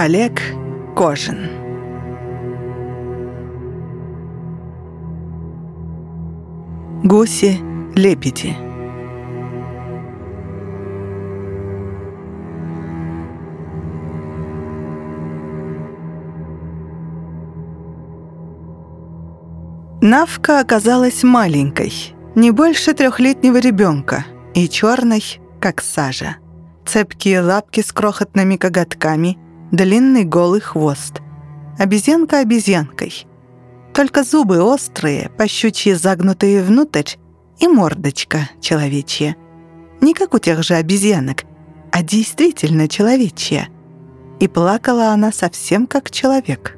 Олег Кожин Гуси-лебеди Навка оказалась маленькой, не больше трехлетнего ребенка, и черной, как сажа. Цепкие лапки с крохотными коготками, длинный голый хвост. Обезьянка обезьянкой. Только зубы острые, пощучьи загнутые внутрь, и мордочка человечья. Не как у тех же обезьянок, а действительно человечья. И плакала она совсем как человек.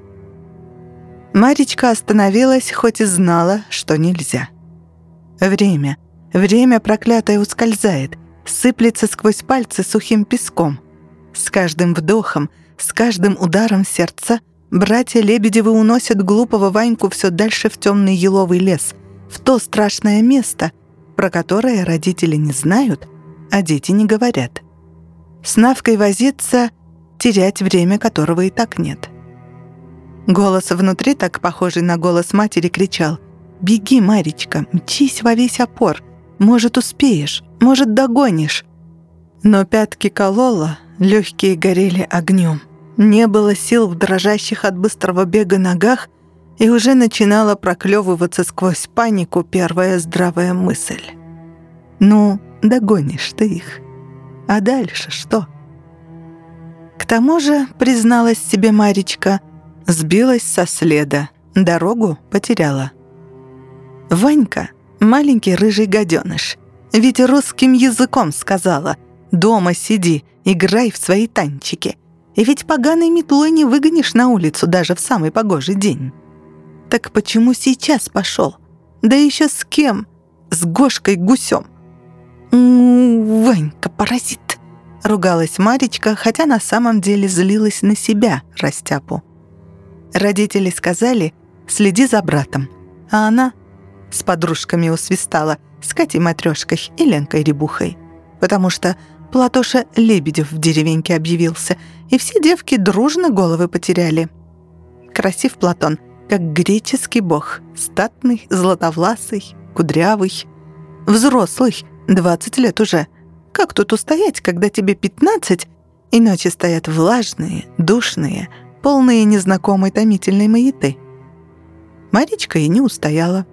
Маричка остановилась, хоть и знала, что нельзя. Время, время проклятое ускользает, сыплется сквозь пальцы сухим песком. С каждым вдохом, с каждым ударом сердца братья Лебедевы уносят глупого Ваньку все дальше в темный еловый лес, в то страшное место, про которое родители не знают, а дети не говорят. С Навкой возиться, терять время которого и так нет. Голос внутри, так похожий на голос матери, кричал «Беги, Маричка, мчись во весь опор. Может, успеешь, может, догонишь». Но пятки кололо, легкие горели огнем. Не было сил в дрожащих от быстрого бега ногах, и уже начинала проклевываться сквозь панику первая здравая мысль. «Ну, догонишь ты их. А дальше что?» К тому же, призналась себе Маричка, Сбилась со следа, дорогу потеряла. Ванька — маленький рыжий гаденыш. Ведь русским языком сказала «Дома сиди, играй в свои танчики». И ведь поганой метлой не выгонишь на улицу даже в самый погожий день. Так почему сейчас пошел? Да еще с кем? С Гошкой Гусем. «М-м, «Ванька, паразит!» — ругалась Маричка, хотя на самом деле злилась на себя, растяпу. Родители сказали «следи за братом», а она с подружками усвистала, с Катей Матрёшкой и Ленкой Рябухой, потому что Платоша Лебедев в деревеньке объявился, и все девки дружно головы потеряли. Красив Платон, как греческий бог, статный, златовласый, кудрявый, взрослый, 20 лет уже. Как тут устоять, когда тебе 15, и ночи стоят влажные, душные, полные незнакомой томительной маяты. Маричка и не устояла.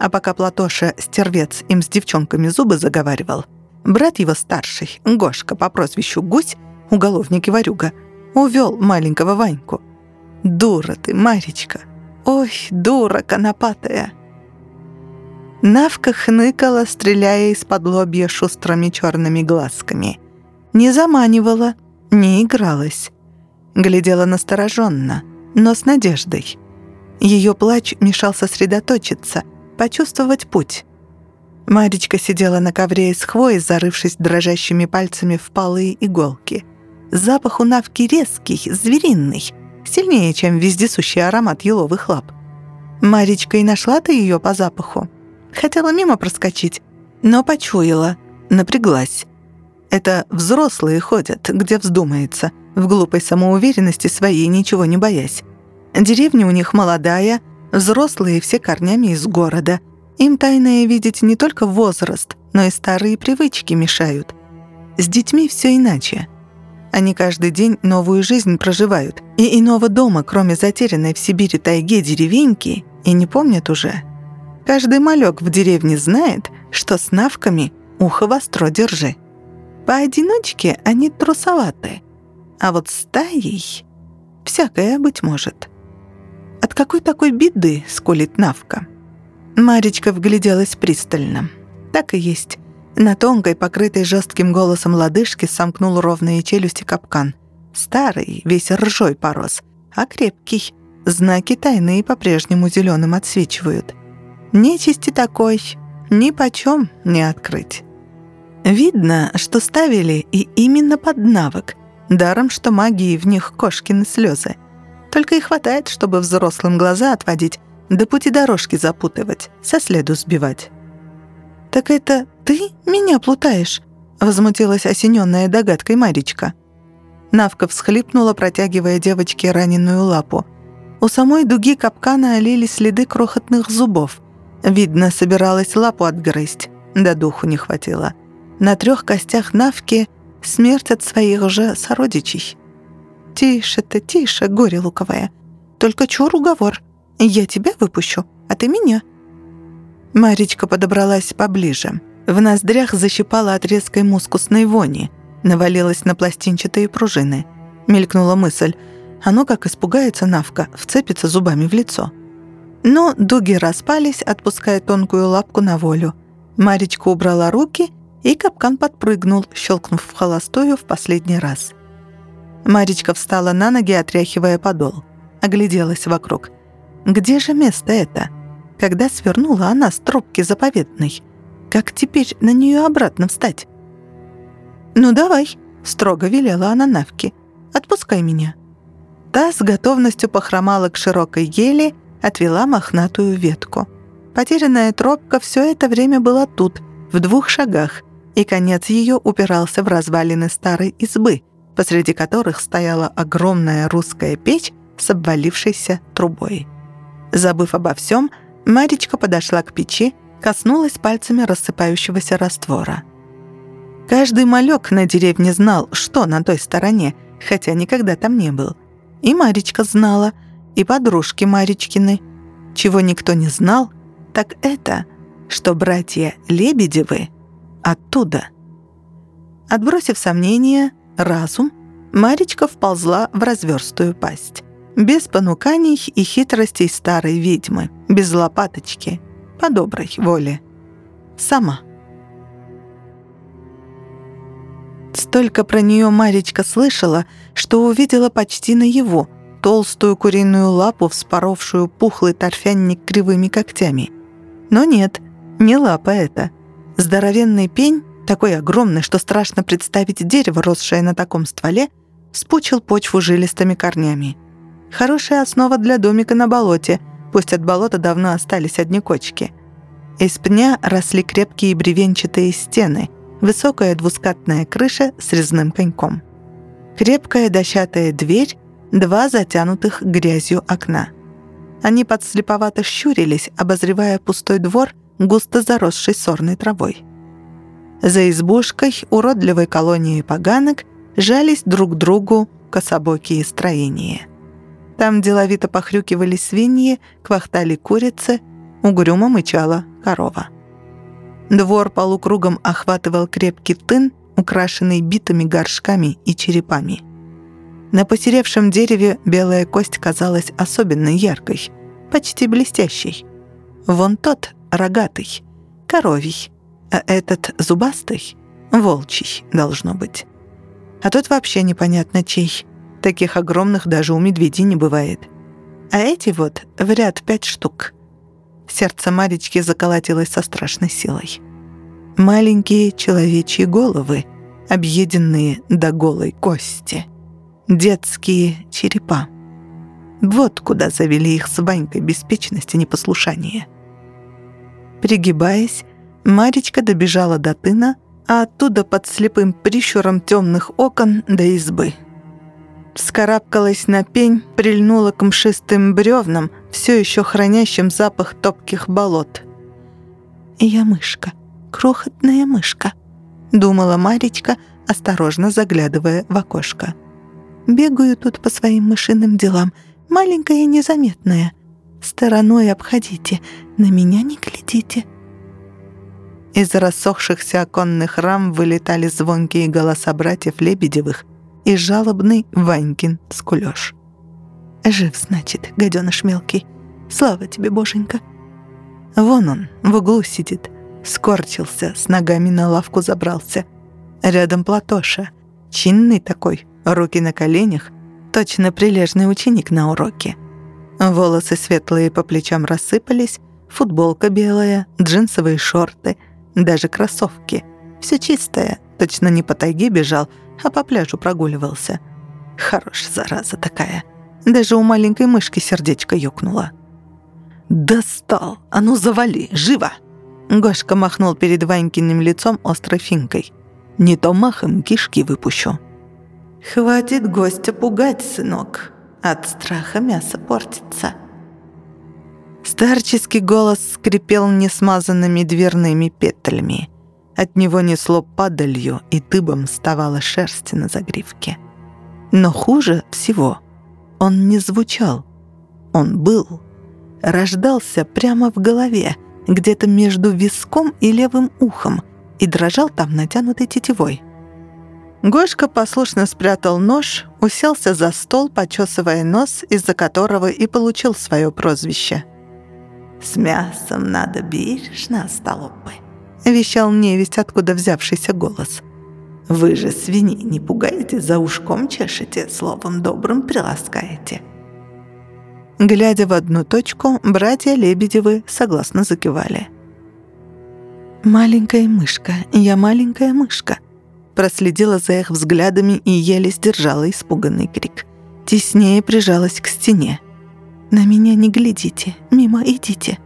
А пока Платоша, стервец, им с девчонками зубы заговаривал, брат его старший, Гошка по прозвищу Гусь, уголовник и ворюга, увел маленького Ваньку. «Дура ты, Маричка! Ой, дура конопатая!» Навка хныкала, стреляя из-под лобья шустрыми черными глазками. Не заманивала, не игралась глядела настороженно, но с надеждой. Ее плач мешал сосредоточиться, почувствовать путь. Маричка сидела на ковре из хвои, зарывшись дрожащими пальцами в полые иголки. Запах у навки резкий, звериный, сильнее, чем вездесущий аромат еловых лап. Маричка и нашла-то ее по запаху. Хотела мимо проскочить, но почуяла, напряглась. Это взрослые ходят, где вздумается — в глупой самоуверенности своей, ничего не боясь. Деревня у них молодая, взрослые все корнями из города. Им тайное видеть не только возраст, но и старые привычки мешают. С детьми все иначе. Они каждый день новую жизнь проживают, и иного дома, кроме затерянной в Сибири тайге деревеньки, и не помнят уже. Каждый малек в деревне знает, что с навками ухо востро держи. Поодиночке они трусоваты — а вот стаей всякое быть может. От какой такой беды скулит Навка? Маричка вгляделась пристально. Так и есть. На тонкой, покрытой жестким голосом лодыжке сомкнул ровные челюсти капкан. Старый, весь ржой порос, а крепкий. Знаки тайные по-прежнему зеленым отсвечивают. Нечисти такой ни почем не открыть. Видно, что ставили и именно под навык, Даром, что магии в них кошкины слезы. Только и хватает, чтобы взрослым глаза отводить, да пути дорожки запутывать, со следу сбивать. «Так это ты меня плутаешь?» — возмутилась осененная догадкой Маричка. Навка всхлипнула, протягивая девочке раненую лапу. У самой дуги капкана олели следы крохотных зубов. Видно, собиралась лапу отгрызть, да духу не хватило. На трех костях Навки смерть от своих же сородичей. «Тише ты, тише, горе луковое. Только чур уговор. Я тебя выпущу, а ты меня». Маричка подобралась поближе. В ноздрях защипала от резкой мускусной вони. Навалилась на пластинчатые пружины. Мелькнула мысль. Оно, «А ну как испугается Навка, вцепится зубами в лицо. Но дуги распались, отпуская тонкую лапку на волю. Маричка убрала руки, и капкан подпрыгнул, щелкнув в холостую в последний раз. Маричка встала на ноги, отряхивая подол. Огляделась вокруг. «Где же место это?» Когда свернула она с тропки заповедной? Как теперь на нее обратно встать? «Ну давай», — строго велела она Навке. «Отпускай меня». Та с готовностью похромала к широкой ели, отвела мохнатую ветку. Потерянная тропка все это время была тут, в двух шагах, и конец ее упирался в развалины старой избы, посреди которых стояла огромная русская печь с обвалившейся трубой. Забыв обо всем, Маричка подошла к печи, коснулась пальцами рассыпающегося раствора. Каждый малек на деревне знал, что на той стороне, хотя никогда там не был. И Маричка знала, и подружки Маричкины. Чего никто не знал, так это, что братья Лебедевы оттуда. Отбросив сомнения, разум, Маричка вползла в разверстую пасть. Без понуканий и хитростей старой ведьмы, без лопаточки, по доброй воле. Сама. Столько про нее Маричка слышала, что увидела почти на его толстую куриную лапу, вспоровшую пухлый торфянник кривыми когтями. Но нет, не лапа это. Здоровенный пень, такой огромный, что страшно представить дерево, росшее на таком стволе, спучил почву жилистыми корнями. Хорошая основа для домика на болоте, пусть от болота давно остались одни кочки. Из пня росли крепкие бревенчатые стены, высокая двускатная крыша с резным коньком. Крепкая дощатая дверь, два затянутых грязью окна. Они подслеповато щурились, обозревая пустой двор, густо заросший сорной травой. За избушкой уродливой колонии поганок жались друг другу кособокие строения. Там деловито похрюкивали свиньи, квахтали курицы, угрюмо мычала корова. Двор полукругом охватывал крепкий тын, украшенный битыми горшками и черепами. На посеревшем дереве белая кость казалась особенно яркой, почти блестящей. Вон тот рогатый, коровий, а этот зубастый — волчий, должно быть. А тот вообще непонятно чей — Таких огромных даже у медведей не бывает. А эти вот в ряд пять штук. Сердце Марички заколотилось со страшной силой. Маленькие человечьи головы, объеденные до голой кости. Детские черепа. Вот куда завели их с Ванькой беспечность и непослушание. Пригибаясь, Маричка добежала до тына, а оттуда под слепым прищуром темных окон до избы — Вскарабкалась на пень, прильнула к мшистым бревнам, все еще хранящим запах топких болот. «Я мышка, крохотная мышка», — думала Маречка, осторожно заглядывая в окошко. «Бегаю тут по своим мышиным делам, маленькая и незаметная. Стороной обходите, на меня не глядите». Из рассохшихся оконных рам вылетали звонкие голоса братьев Лебедевых, и жалобный Ванькин скулёж. «Жив, значит, гадёныш мелкий. Слава тебе, боженька!» Вон он, в углу сидит, скорчился, с ногами на лавку забрался. Рядом Платоша, чинный такой, руки на коленях, точно прилежный ученик на уроке. Волосы светлые по плечам рассыпались, футболка белая, джинсовые шорты, даже кроссовки. Все чистое, точно не по тайге бежал, а по пляжу прогуливался. Хорош, зараза такая. Даже у маленькой мышки сердечко ёкнуло. «Достал! А ну завали! Живо!» Гошка махнул перед Ванькиным лицом острой финкой. «Не то махом кишки выпущу». «Хватит гостя пугать, сынок. От страха мясо портится». Старческий голос скрипел несмазанными дверными петлями. От него несло падалью, и дыбом вставала шерсть на загривке. Но хуже всего он не звучал. Он был. Рождался прямо в голове, где-то между виском и левым ухом, и дрожал там натянутой тетивой. Гошка послушно спрятал нож, уселся за стол, почесывая нос, из-за которого и получил свое прозвище. «С мясом надо бережно, столопы», — вещал невесть, откуда взявшийся голос. «Вы же свиней не пугаете, за ушком чешете, словом добрым приласкаете». Глядя в одну точку, братья Лебедевы согласно закивали. «Маленькая мышка, я маленькая мышка», проследила за их взглядами и еле сдержала испуганный крик. Теснее прижалась к стене. «На меня не глядите, мимо идите».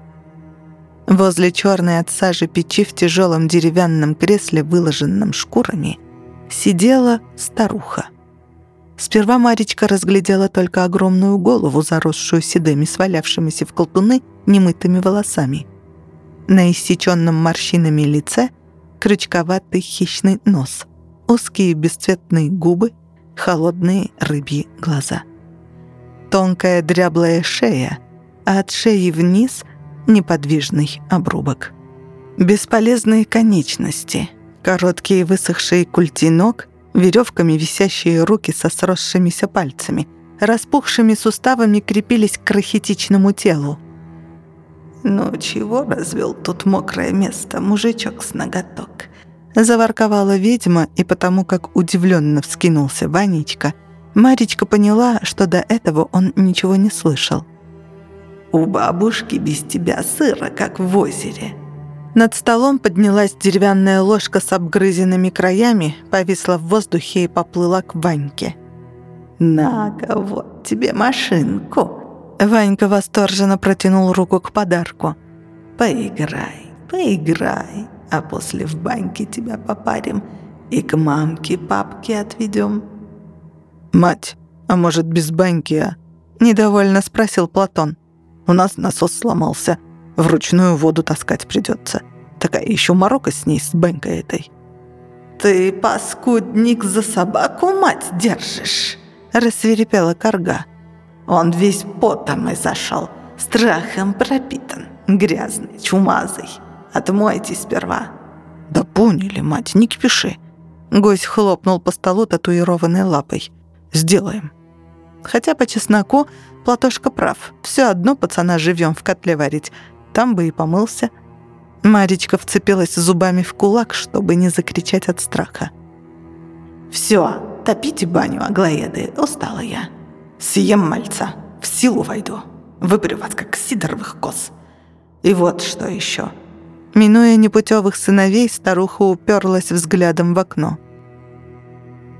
Возле черной от сажи печи в тяжелом деревянном кресле, выложенном шкурами, сидела старуха. Сперва Маричка разглядела только огромную голову, заросшую седыми, свалявшимися в колтуны немытыми волосами. На иссеченном морщинами лице крючковатый хищный нос, узкие бесцветные губы, холодные рыбьи глаза — тонкая дряблая шея, а от шеи вниз — неподвижный обрубок. Бесполезные конечности, короткие высохшие культи ног, веревками висящие руки со сросшимися пальцами, распухшими суставами крепились к рахитичному телу. «Ну чего развел тут мокрое место, мужичок с ноготок?» Заворковала ведьма, и потому как удивленно вскинулся Ванечка — Маричка поняла, что до этого он ничего не слышал. «У бабушки без тебя сыро, как в озере». Над столом поднялась деревянная ложка с обгрызенными краями, повисла в воздухе и поплыла к Ваньке. «На-ка, вот тебе машинку!» Ванька восторженно протянул руку к подарку. «Поиграй, поиграй, а после в баньке тебя попарим и к мамке, папке отведем». «Мать, а может, без баньки, а?» — недовольно спросил Платон. «У нас насос сломался. Вручную воду таскать придется. Такая еще морока с ней, с банькой этой». «Ты, паскудник, за собаку мать держишь?» — рассверепела корга. «Он весь потом и зашел, страхом пропитан, грязный, чумазый. Отмойте сперва». «Да поняли, мать, не кипиши». Гость хлопнул по столу татуированной лапой. Сделаем. Хотя по чесноку Платошка прав. Все одно пацана живем в котле варить. Там бы и помылся. Маричка вцепилась зубами в кулак, чтобы не закричать от страха. «Все, топите баню, аглоеды, устала я. Съем мальца, в силу войду. Выпрю вас, как сидоровых коз. И вот что еще». Минуя непутевых сыновей, старуха уперлась взглядом в окно.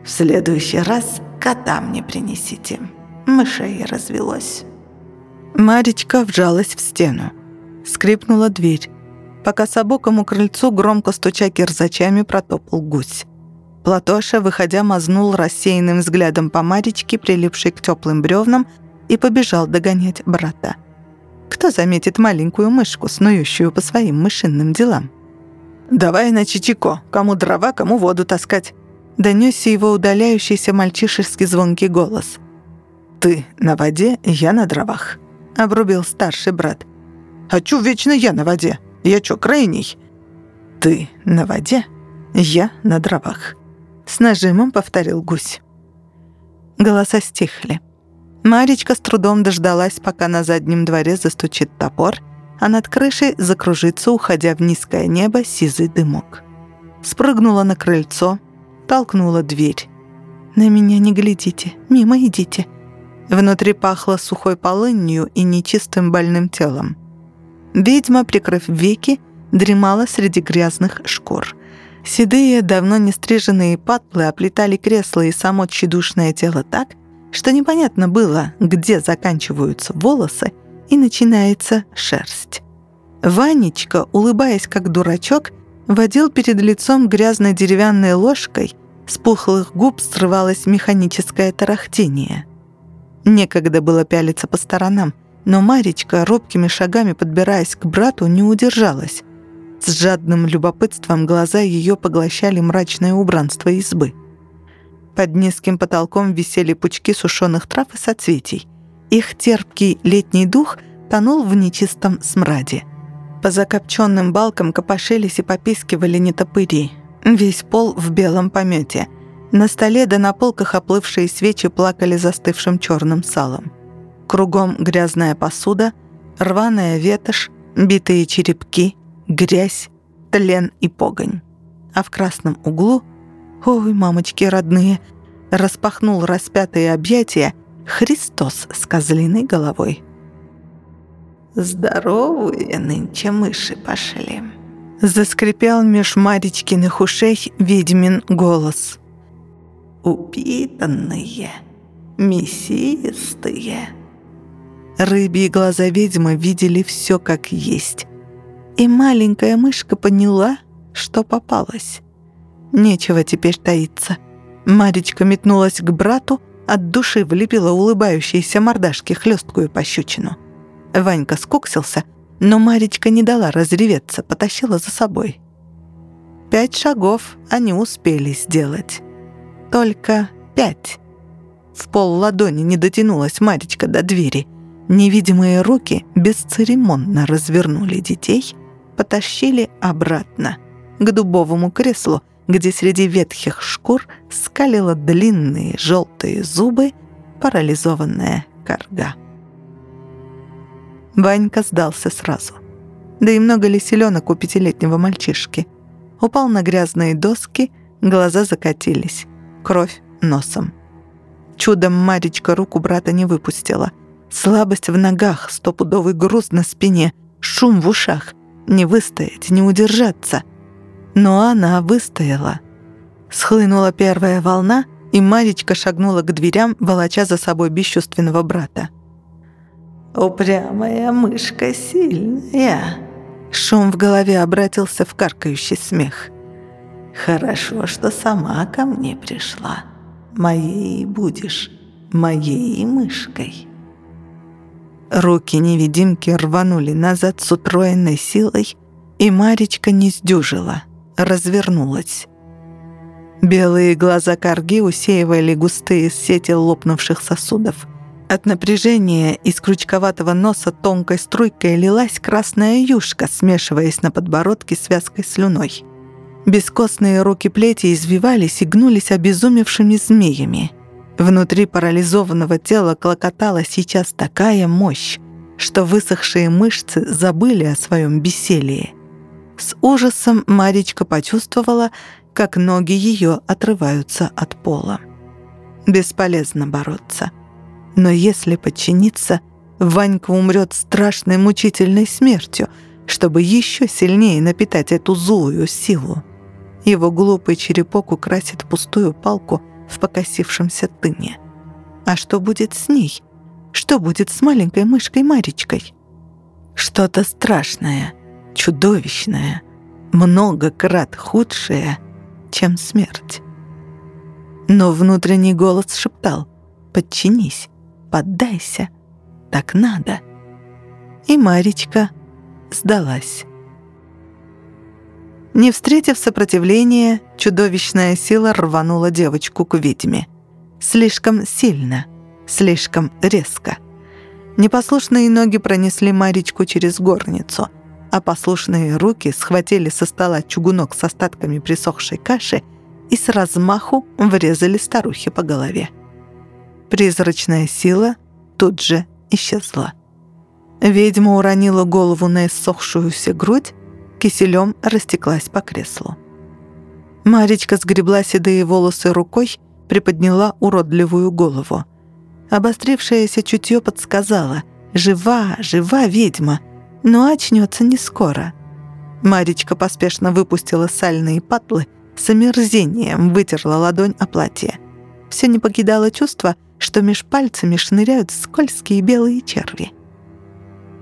«В следующий раз кота мне принесите. Мышей развелось». Маричка вжалась в стену. Скрипнула дверь. По кособокому крыльцу, громко стуча кирзачами, протопал гусь. Платоша, выходя, мазнул рассеянным взглядом по Маричке, прилипшей к теплым бревнам, и побежал догонять брата. Кто заметит маленькую мышку, снующую по своим мышинным делам? «Давай на Чичико, кому дрова, кому воду таскать», донесся его удаляющийся мальчишеский звонкий голос. «Ты на воде, я на дровах», — обрубил старший брат. «А чё вечно я на воде? Я чё, крайний?» «Ты на воде, я на дровах», — с нажимом повторил гусь. Голоса стихли. Маричка с трудом дождалась, пока на заднем дворе застучит топор, а над крышей закружится, уходя в низкое небо, сизый дымок. Спрыгнула на крыльцо, толкнула дверь. «На меня не глядите, мимо идите». Внутри пахло сухой полынью и нечистым больным телом. Ведьма, прикрыв веки, дремала среди грязных шкур. Седые, давно не стриженные патлы оплетали кресло и само тщедушное тело так, что непонятно было, где заканчиваются волосы и начинается шерсть. Ванечка, улыбаясь как дурачок, водил перед лицом грязной деревянной ложкой С пухлых губ срывалось механическое тарахтение. Некогда было пялиться по сторонам, но Маричка, робкими шагами подбираясь к брату, не удержалась. С жадным любопытством глаза ее поглощали мрачное убранство избы. Под низким потолком висели пучки сушеных трав и соцветий. Их терпкий летний дух тонул в нечистом смраде. По закопченным балкам копошились и попискивали нетопыри — Весь пол в белом помете. На столе да на полках оплывшие свечи плакали застывшим черным салом. Кругом грязная посуда, рваная ветошь, битые черепки, грязь, тлен и погонь. А в красном углу, ой, мамочки родные, распахнул распятые объятия Христос с козлиной головой. «Здоровые нынче мыши пошли», Заскрипел меж Маричкиных ушей ведьмин голос. «Упитанные, мясистые». Рыбьи глаза ведьмы видели все как есть. И маленькая мышка поняла, что попалась. Нечего теперь таиться. Маричка метнулась к брату, от души влепила улыбающейся мордашке хлесткую пощечину. Ванька скуксился — но Маречка не дала разреветься, потащила за собой. Пять шагов они успели сделать. Только пять. В пол ладони не дотянулась Маречка до двери. Невидимые руки бесцеремонно развернули детей, потащили обратно, к дубовому креслу, где среди ветхих шкур скалила длинные желтые зубы парализованная корга. Ванька сдался сразу. Да и много ли селенок у пятилетнего мальчишки? Упал на грязные доски, глаза закатились. Кровь носом. Чудом Маричка руку брата не выпустила. Слабость в ногах, стопудовый груз на спине, шум в ушах. Не выстоять, не удержаться. Но она выстояла. Схлынула первая волна, и Маричка шагнула к дверям, волоча за собой бесчувственного брата. Упрямая мышка сильная. Шум в голове обратился в каркающий смех. Хорошо, что сама ко мне пришла. Моей будешь, моей мышкой. Руки невидимки рванули назад с утроенной силой, и Маречка не сдюжила, развернулась. Белые глаза корги усеивали густые сети лопнувших сосудов. От напряжения из крючковатого носа тонкой струйкой лилась красная юшка, смешиваясь на подбородке с вязкой слюной. Бескостные руки плети извивались и гнулись обезумевшими змеями. Внутри парализованного тела клокотала сейчас такая мощь, что высохшие мышцы забыли о своем бессилии. С ужасом Маричка почувствовала, как ноги ее отрываются от пола. Бесполезно бороться. Но если подчиниться, Ванька умрет страшной мучительной смертью, чтобы еще сильнее напитать эту злую силу. Его глупый черепок украсит пустую палку в покосившемся тыне. А что будет с ней? Что будет с маленькой мышкой Маричкой? Что-то страшное, чудовищное, много крат худшее, чем смерть. Но внутренний голос шептал «Подчинись, поддайся. Так надо. И Маричка сдалась. Не встретив сопротивления, чудовищная сила рванула девочку к ведьме. Слишком сильно, слишком резко. Непослушные ноги пронесли Маричку через горницу, а послушные руки схватили со стола чугунок с остатками присохшей каши и с размаху врезали старухе по голове. Призрачная сила тут же исчезла. Ведьма уронила голову на иссохшуюся грудь, киселем растеклась по креслу. Маричка сгребла седые волосы рукой, приподняла уродливую голову. Обострившееся чутье подсказала «Жива, жива ведьма!» но очнется не скоро. Маричка поспешно выпустила сальные патлы, с омерзением вытерла ладонь о платье. Все не покидало чувство, что меж пальцами шныряют скользкие белые черви.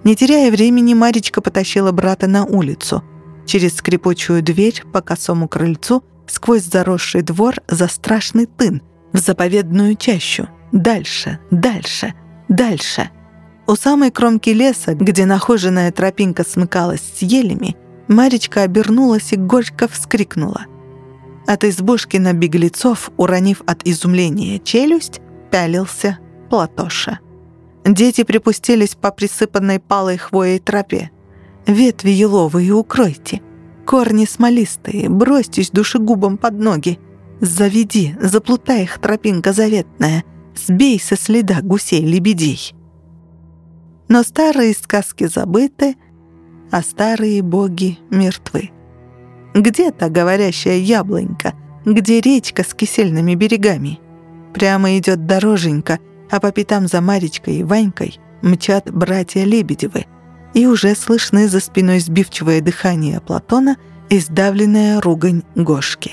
Не теряя времени, Маричка потащила брата на улицу. Через скрипучую дверь по косому крыльцу сквозь заросший двор за страшный тын, в заповедную чащу. Дальше, дальше, дальше. У самой кромки леса, где нахоженная тропинка смыкалась с елями, Маречка обернулась и горько вскрикнула. От избушки на беглецов, уронив от изумления челюсть, пялился Платоша. Дети припустились по присыпанной палой хвоей тропе. «Ветви еловые укройте, корни смолистые, бросьтесь душегубом под ноги, заведи, заплутай их тропинка заветная, сбей со следа гусей-лебедей». Но старые сказки забыты, а старые боги мертвы. Где та говорящая яблонька? Где речка с кисельными берегами? Прямо идет дороженька, а по пятам за Маречкой и Ванькой мчат братья Лебедевы, и уже слышны за спиной сбивчивое дыхание Платона и сдавленная ругань Гошки.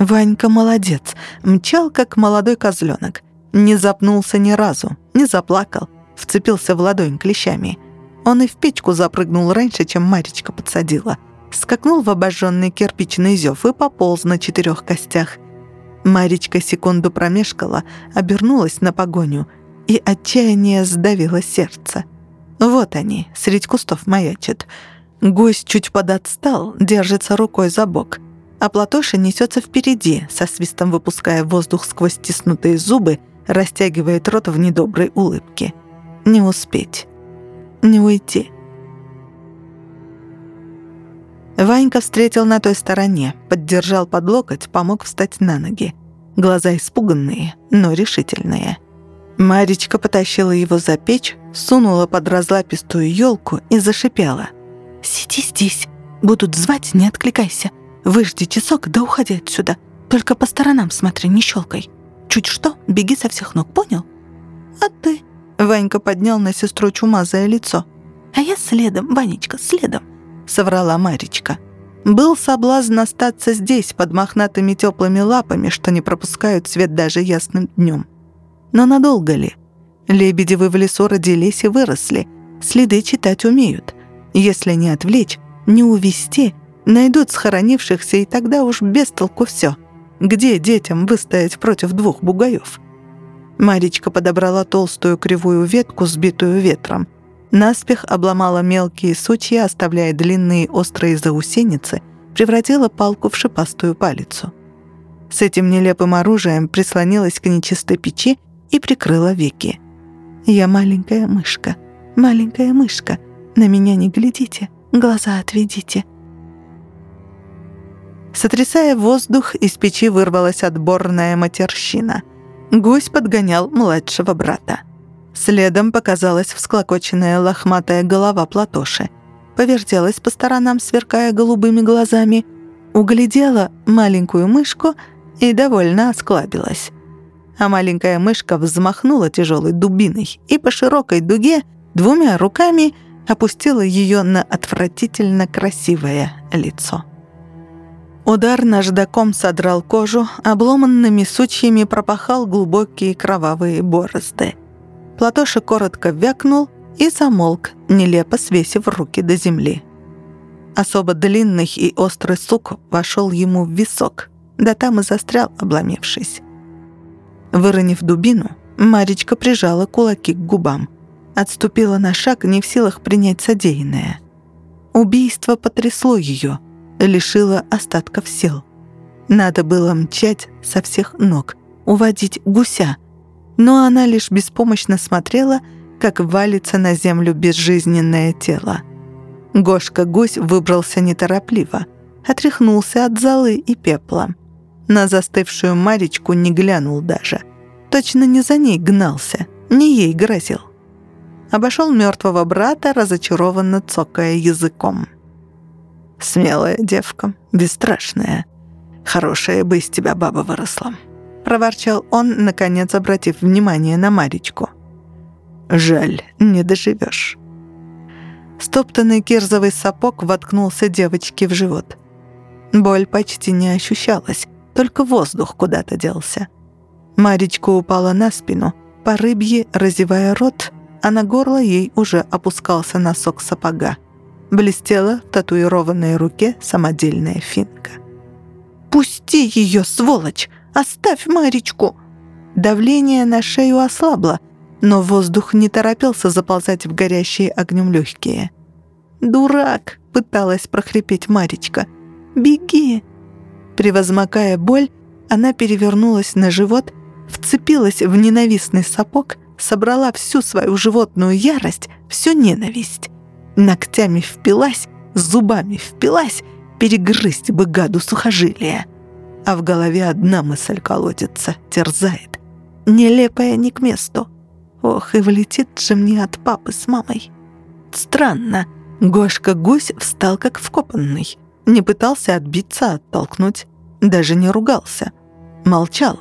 Ванька молодец, мчал, как молодой козленок. Не запнулся ни разу, не заплакал, вцепился в ладонь клещами. Он и в печку запрыгнул раньше, чем Маречка подсадила. Скакнул в обожженный кирпичный зев и пополз на четырех костях. Маречка секунду промешкала, обернулась на погоню, и отчаяние сдавило сердце. Вот они, средь кустов маячат. Гость чуть подотстал, держится рукой за бок, а Платоша несется впереди, со свистом выпуская воздух сквозь стиснутые зубы, растягивает рот в недоброй улыбке. Не успеть. Не уйти. Ванька встретил на той стороне, поддержал под локоть, помог встать на ноги. Глаза испуганные, но решительные. Маричка потащила его за печь, сунула под разлапистую елку и зашипела. «Сиди здесь. Будут звать, не откликайся. Выжди часок, да уходи отсюда. Только по сторонам смотри, не щелкай. Чуть что, беги со всех ног, понял? А ты?» Ванька поднял на сестру чумазое лицо. «А я следом, Ванечка, следом», — соврала Маричка. Был соблазн остаться здесь, под мохнатыми теплыми лапами, что не пропускают свет даже ясным днем. Но надолго ли? Лебедевы в лесу родились и выросли. Следы читать умеют. Если не отвлечь, не увести, найдут схоронившихся, и тогда уж без толку все. Где детям выстоять против двух бугаев? Маричка подобрала толстую кривую ветку, сбитую ветром. Наспех обломала мелкие сучья, оставляя длинные острые заусеницы, превратила палку в шипастую палицу. С этим нелепым оружием прислонилась к нечистой печи и прикрыла веки. «Я маленькая мышка, маленькая мышка. На меня не глядите, глаза отведите». Сотрясая воздух, из печи вырвалась отборная матерщина. Гусь подгонял младшего брата. Следом показалась всклокоченная лохматая голова Платоши. Повертелась по сторонам, сверкая голубыми глазами, углядела маленькую мышку и довольно осклабилась. А маленькая мышка взмахнула тяжелой дубиной и по широкой дуге двумя руками опустила ее на отвратительно красивое лицо. Удар наждаком содрал кожу, обломанными сучьями пропахал глубокие кровавые борозды. Платоша коротко вякнул и замолк, нелепо свесив руки до земли. Особо длинный и острый сук вошел ему в висок, да там и застрял, обломившись. Выронив дубину, Маричка прижала кулаки к губам. Отступила на шаг, не в силах принять содеянное. Убийство потрясло ее — лишила остатков сил. Надо было мчать со всех ног, уводить гуся, но она лишь беспомощно смотрела, как валится на землю безжизненное тело. Гошка-гусь выбрался неторопливо, отряхнулся от золы и пепла. На застывшую Маричку не глянул даже. Точно не за ней гнался, не ей грозил. Обошел мертвого брата, разочарованно цокая языком. Смелая девка, бесстрашная. Хорошая бы из тебя баба выросла», — проворчал он, наконец обратив внимание на Маричку. «Жаль, не доживешь». Стоптанный кирзовый сапог воткнулся девочке в живот. Боль почти не ощущалась, только воздух куда-то делся. Маричка упала на спину, по рыбье разевая рот, а на горло ей уже опускался носок сапога блестела в татуированной руке самодельная финка. «Пусти ее, сволочь! Оставь Маричку!» Давление на шею ослабло, но воздух не торопился заползать в горящие огнем легкие. «Дурак!» — пыталась прохрипеть Маричка. «Беги!» Превозмогая боль, она перевернулась на живот, вцепилась в ненавистный сапог, собрала всю свою животную ярость, всю ненависть. Ногтями впилась, зубами впилась, перегрызть бы гаду сухожилия. А в голове одна мысль колотится, терзает. Нелепая не к месту. Ох, и влетит же мне от папы с мамой. Странно, Гошка-гусь встал как вкопанный. Не пытался отбиться, оттолкнуть. Даже не ругался. Молчал.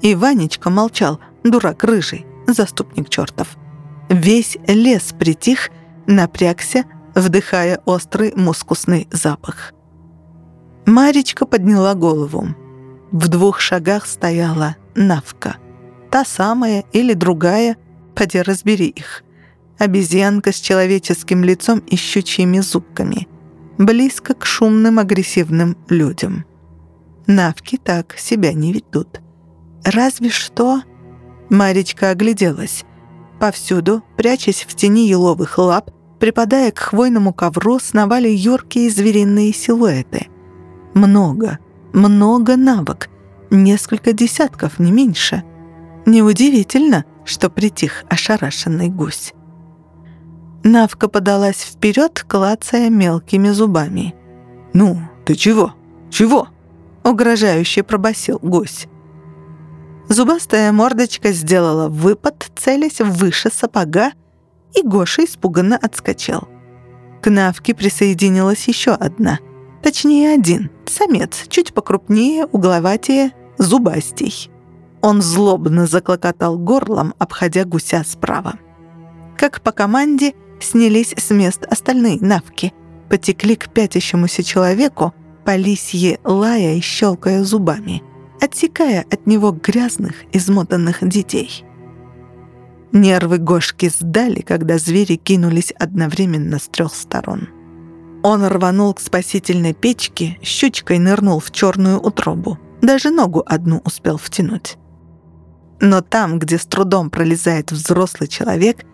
И Ванечка молчал, дурак рыжий, заступник чертов. Весь лес притих, напрягся, вдыхая острый мускусный запах. Маречка подняла голову. В двух шагах стояла Навка. Та самая или другая, поди разбери их. Обезьянка с человеческим лицом и щучьими зубками. Близко к шумным агрессивным людям. Навки так себя не ведут. Разве что... Маречка огляделась. Повсюду, прячась в тени еловых лап, припадая к хвойному ковру, сновали юркие звериные силуэты. Много, много навок, несколько десятков, не меньше. Неудивительно, что притих ошарашенный гусь. Навка подалась вперед, клацая мелкими зубами. «Ну, ты чего? Чего?» — угрожающе пробасил гусь. Зубастая мордочка сделала выпад, целясь выше сапога, и Гоша испуганно отскочил. К Навке присоединилась еще одна. Точнее, один. Самец, чуть покрупнее, угловатее, зубастей. Он злобно заклокотал горлом, обходя гуся справа. Как по команде снялись с мест остальные навки, потекли к пятящемуся человеку, по лая и щелкая зубами, отсекая от него грязных, измотанных детей. Нервы Гошки сдали, когда звери кинулись одновременно с трех сторон. Он рванул к спасительной печке, щучкой нырнул в черную утробу. Даже ногу одну успел втянуть. Но там, где с трудом пролезает взрослый человек,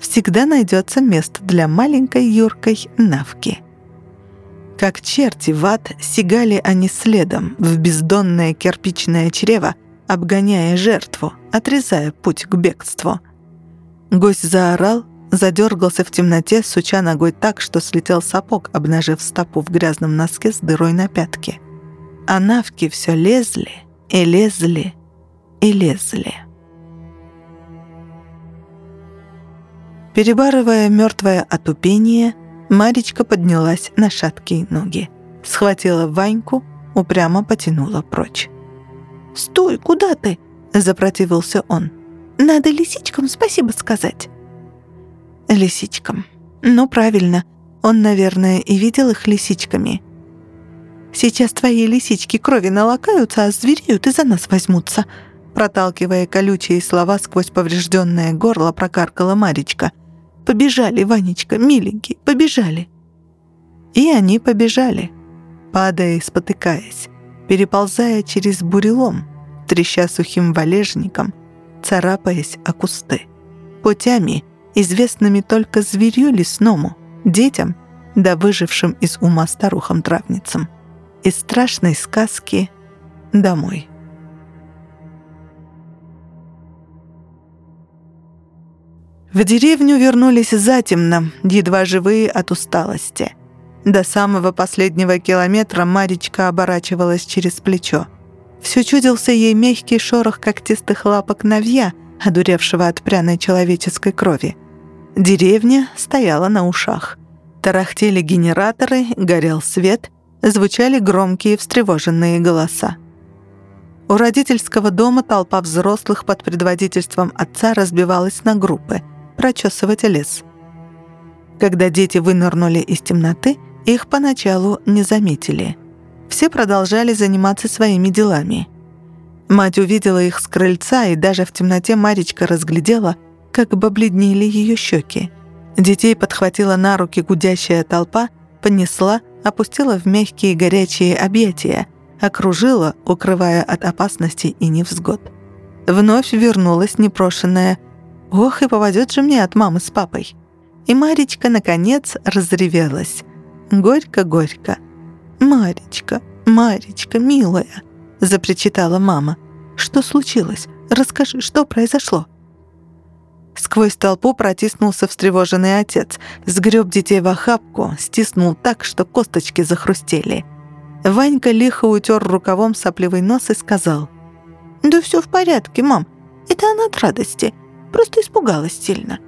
всегда найдется место для маленькой юркой навки. Как черти в ад сигали они следом в бездонное кирпичное чрево, обгоняя жертву, отрезая путь к бегству. Гость заорал, задергался в темноте, суча ногой так, что слетел сапог, обнажив стопу в грязном носке с дырой на пятке. А навки все лезли и лезли и лезли. Перебарывая мертвое отупение, Маричка поднялась на шаткие ноги, схватила Ваньку, упрямо потянула прочь. «Стой, куда ты?» — запротивился он. «Надо лисичкам спасибо сказать». «Лисичкам. Ну, правильно. Он, наверное, и видел их лисичками. Сейчас твои лисички крови налакаются, а звереют и за нас возьмутся», Проталкивая колючие слова сквозь поврежденное горло, прокаркала Маричка. «Побежали, Ванечка, миленький, побежали!» И они побежали, падая и спотыкаясь, переползая через бурелом, треща сухим валежником, царапаясь о кусты. Путями, известными только зверью лесному, детям, да выжившим из ума старухам-травницам. Из страшной сказки домой. В деревню вернулись затемно, едва живые от усталости. До самого последнего километра Маричка оборачивалась через плечо. Все чудился ей мягкий шорох когтистых лапок навья, одуревшего от пряной человеческой крови. Деревня стояла на ушах. Тарахтели генераторы, горел свет, звучали громкие встревоженные голоса. У родительского дома толпа взрослых под предводительством отца разбивалась на группы – прочесывать лес. Когда дети вынырнули из темноты, их поначалу не заметили. Все продолжали заниматься своими делами. Мать увидела их с крыльца, и даже в темноте Маричка разглядела, как побледнели ее щеки. Детей подхватила на руки гудящая толпа, понесла, опустила в мягкие горячие объятия, окружила, укрывая от опасностей и невзгод. Вновь вернулась непрошенная «Ох, и поводет же мне от мамы с папой!» И Маречка, наконец, разревелась. Горько-горько. «Маречка, Маречка, милая!» — запричитала мама. «Что случилось? Расскажи, что произошло?» Сквозь толпу протиснулся встревоженный отец, сгреб детей в охапку, стиснул так, что косточки захрустели. Ванька лихо утер рукавом сопливый нос и сказал. «Да все в порядке, мам. Это она от радости. Просто испугалась сильно».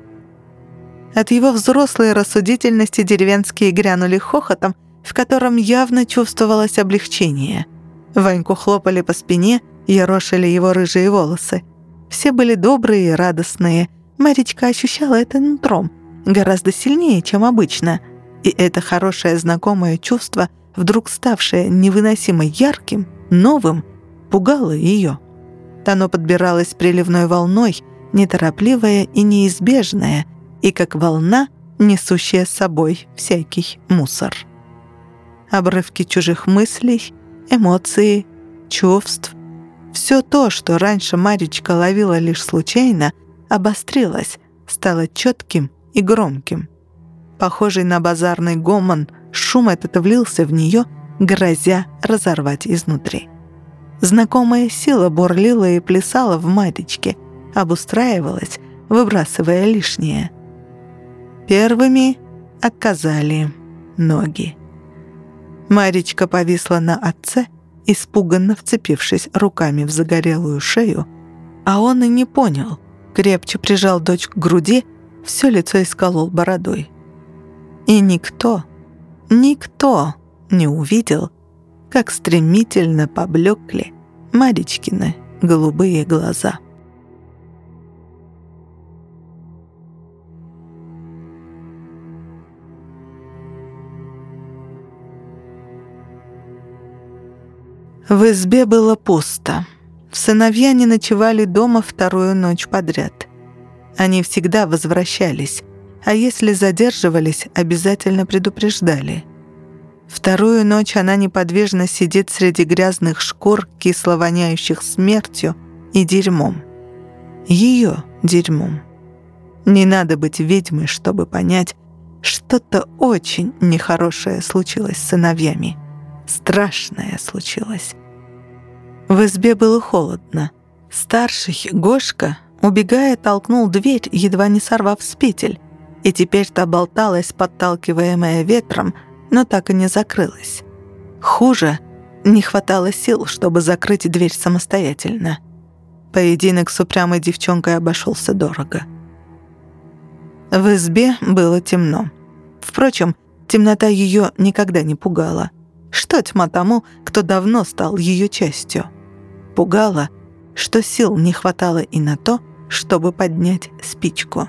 От его взрослой рассудительности деревенские грянули хохотом, в котором явно чувствовалось облегчение. Ваньку хлопали по спине, ерошили его рыжие волосы. Все были добрые и радостные – Маричка ощущала это нутром, гораздо сильнее, чем обычно. И это хорошее знакомое чувство, вдруг ставшее невыносимо ярким, новым, пугало ее. Оно подбиралось приливной волной, неторопливое и неизбежное, и как волна, несущая с собой всякий мусор. Обрывки чужих мыслей, эмоций, чувств. Все то, что раньше Маричка ловила лишь случайно, обострилась, стала четким и громким. Похожий на базарный гомон, шум этот влился в нее, грозя разорвать изнутри. Знакомая сила бурлила и плясала в матечке, обустраивалась, выбрасывая лишнее. Первыми отказали ноги. Маричка повисла на отце, испуганно вцепившись руками в загорелую шею, а он и не понял, крепче прижал дочь к груди, все лицо исколол бородой. И никто, никто не увидел, как стремительно поблекли Маричкины голубые глаза. В избе было пусто. Сыновья не ночевали дома вторую ночь подряд. Они всегда возвращались, а если задерживались, обязательно предупреждали. Вторую ночь она неподвижно сидит среди грязных шкур, кисло воняющих смертью и дерьмом. Ее дерьмом. Не надо быть ведьмой, чтобы понять, что-то очень нехорошее случилось с сыновьями. Страшное случилось. В избе было холодно. Старший, Гошка, убегая, толкнул дверь, едва не сорвав с петель, и теперь та болталась, подталкиваемая ветром, но так и не закрылась. Хуже, не хватало сил, чтобы закрыть дверь самостоятельно. Поединок с упрямой девчонкой обошелся дорого. В избе было темно. Впрочем, темнота ее никогда не пугала. Что тьма тому, кто давно стал ее частью? Пугало, что сил не хватало и на то, чтобы поднять спичку.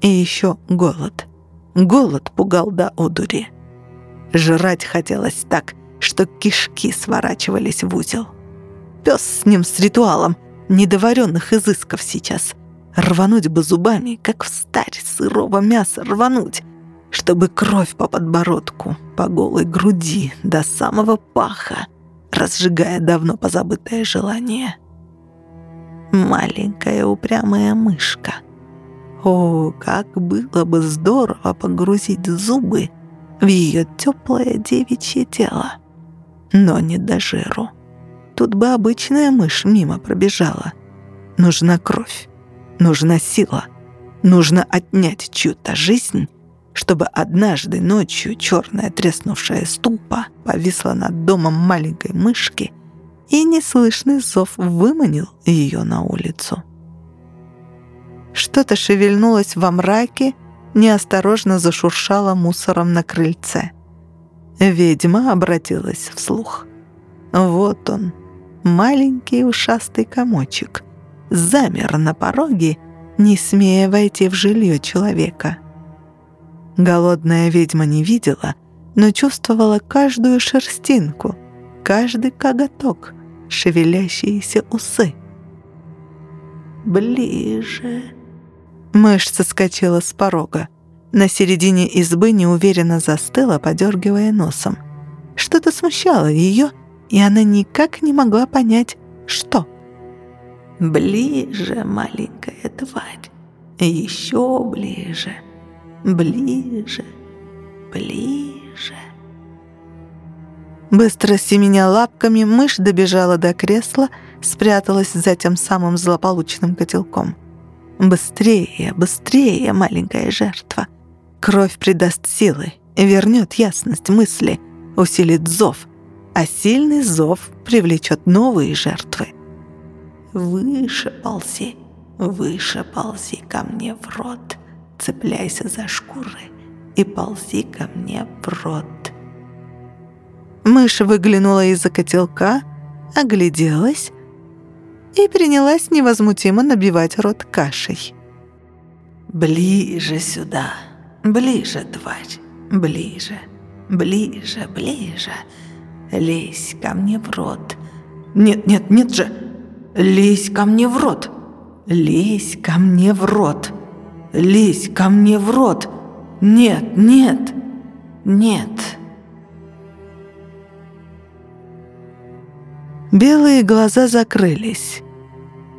И еще голод. Голод пугал до одури. Жрать хотелось так, что кишки сворачивались в узел. Пес с ним с ритуалом, недоваренных изысков сейчас. Рвануть бы зубами, как в старь сырого мяса рвануть, чтобы кровь по подбородку, по голой груди, до самого паха разжигая давно позабытое желание. Маленькая упрямая мышка. О, как было бы здорово погрузить зубы в ее теплое девичье тело. Но не до жиру. Тут бы обычная мышь мимо пробежала. Нужна кровь, нужна сила, нужно отнять чью-то жизнь чтобы однажды ночью черная треснувшая ступа повисла над домом маленькой мышки, и неслышный зов выманил ее на улицу. Что-то шевельнулось во мраке, неосторожно зашуршало мусором на крыльце. Ведьма обратилась вслух. Вот он, маленький ушастый комочек, замер на пороге, не смея войти в жилье человека — Голодная ведьма не видела, но чувствовала каждую шерстинку, каждый коготок, шевелящиеся усы. «Ближе!» Мышь соскочила с порога. На середине избы неуверенно застыла, подергивая носом. Что-то смущало ее, и она никак не могла понять, что. «Ближе, маленькая тварь, еще ближе, ближе, ближе». Быстро семеня лапками, мышь добежала до кресла, спряталась за тем самым злополучным котелком. «Быстрее, быстрее, маленькая жертва! Кровь придаст силы, вернет ясность мысли, усилит зов, а сильный зов привлечет новые жертвы. Выше ползи, выше ползи ко мне в рот, цепляйся за шкуры и ползи ко мне в рот. Мышь выглянула из-за котелка, огляделась и принялась невозмутимо набивать рот кашей. «Ближе сюда, ближе, тварь, ближе, ближе, ближе, лезь ко мне в рот. Нет, нет, нет же, лезь ко мне в рот, лезь ко мне в рот, лезь ко мне в рот. Нет, нет, нет». Белые глаза закрылись.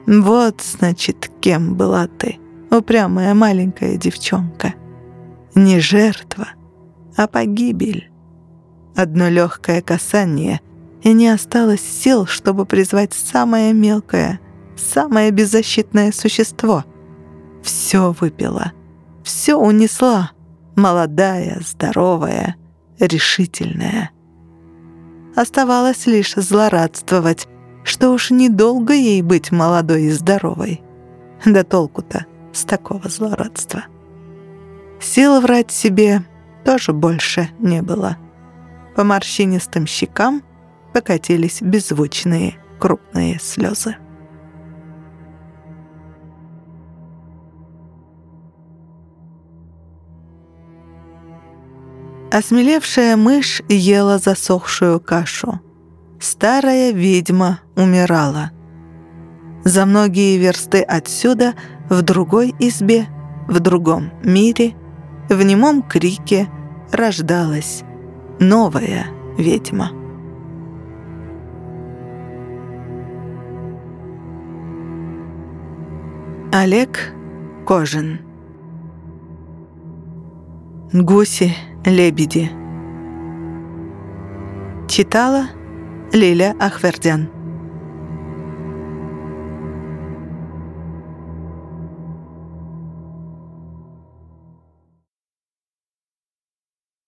Вот, значит, кем была ты, упрямая маленькая девчонка. Не жертва, а погибель. Одно легкое касание, и не осталось сил, чтобы призвать самое мелкое, самое беззащитное существо. Все выпила, все унесла, молодая, здоровая, решительная. Оставалось лишь злорадствовать, что уж недолго ей быть молодой и здоровой. Да толку-то с такого злорадства. Сил врать себе тоже больше не было. По морщинистым щекам покатились беззвучные крупные слезы. Осмелевшая мышь ела засохшую кашу. Старая ведьма умирала. За многие версты отсюда, в другой избе, в другом мире, в немом крике рождалась новая ведьма. Олег Кожин Гуси лебеди. Читала Лиля Ахвердян.